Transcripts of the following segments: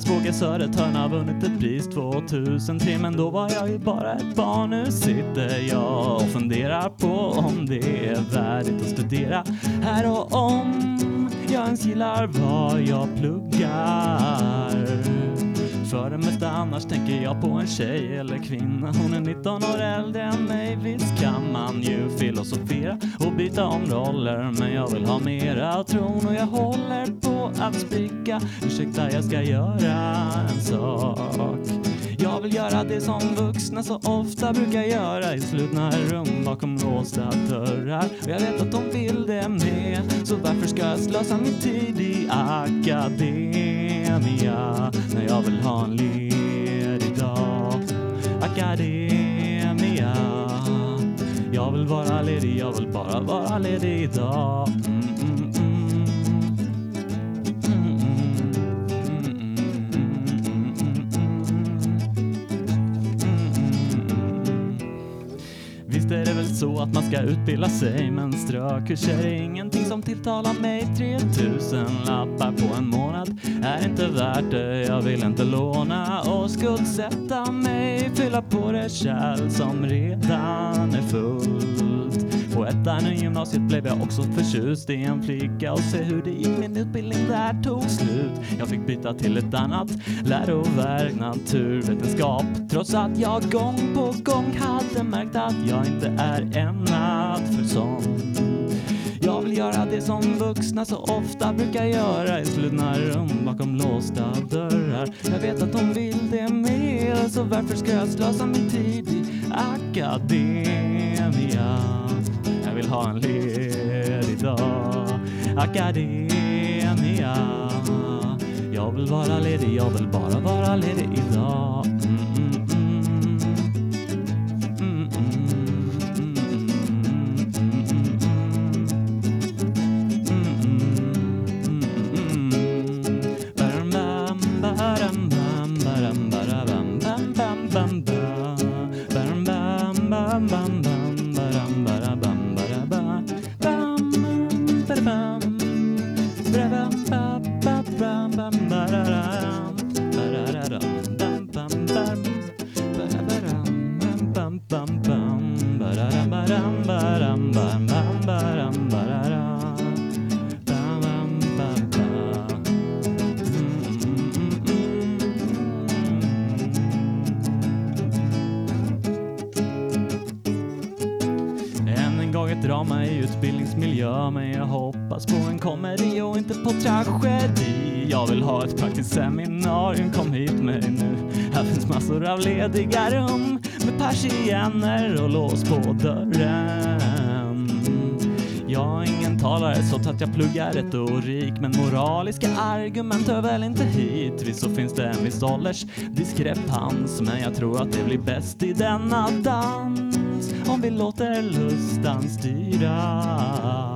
Södertörn har vunnit ett pris 2003 men då var jag ju bara ett barn. Nu sitter jag och funderar på om det är värdigt att studera här och om jag ens gillar vad jag pluggar. För det mesta annars tänker jag på en tjej eller kvinna. Hon är 19 år äldre än mig. Visst kan man ju filosofera och byta om roller. Men jag vill ha mera tron och jag håller på att spricka. Ursäkta, jag ska göra en sak. Jag vill göra det som vuxna så ofta brukar göra i slutna rum bakom låsta dörrar. Och jag vet att de vill det med, så varför ska jag slösa min tid i akademia när jag vill ha en ledig dag? Akademia. Vill vara ledig, jag vill bara vara ledig idag. Mm, mm, mm. Visst är det väl så att man ska utbilda sig men strökurser är ingenting som tilltalar mig 3000 lappar på en månad är inte värt det, jag vill inte låna och skuldsätta mig fylla på det kärl som redan är fullt på ettan i gymnasiet blev jag också förtjust i en flicka och se hur det gick min utbildning där tog slut. Jag fick byta till ett annat läroverk, naturvetenskap. Trots att jag gång på gång hade märkt att jag inte är ämnad för sånt. Jag vill göra det som vuxna så ofta brukar göra i slutna rum bakom låsta dörrar. Jag vet att de vill det med, så varför ska jag slösa min tid i akademia? Jag vill ha en ledig dag. Akademia. Jag vill vara ledig, jag vill bara vara ledig idag. Drama i utbildningsmiljö men jag hoppas på en komedi och inte på tragedi. Jag vill ha ett praktiskt seminarium, kom hit med nu. Här finns massor av lediga rum med persienner och lås på dörren. Jag är ingen talare så att jag pluggar retorik men moraliska argument hör väl inte hit. Visst så finns det en viss åldersdiskrepans men jag tror att det blir bäst i denna dans om vi låter lustan styra.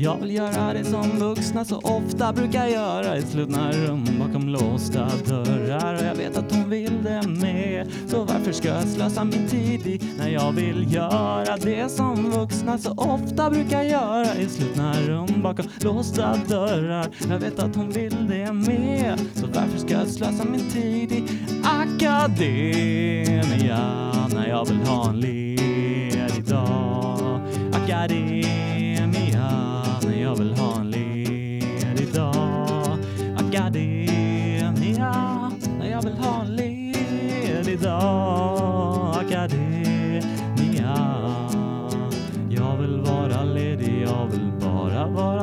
Jag vill göra det som vuxna så ofta brukar göra i slutna rum bakom låsta dörrar och jag vet att hon vill det med. Så varför ska jag slösa min tid i när jag vill göra det som vuxna så ofta brukar göra i slutna rum bakom låsta dörrar. Jag vet att hon vill det med. Så varför ska jag slösa min tid i akademia när jag vill ha en ledig dag? Akademia jag vill ha en ledig dag. Akademia, jag vill ha en ledig dag. Akademia, jag vill vara ledig, jag vill bara vara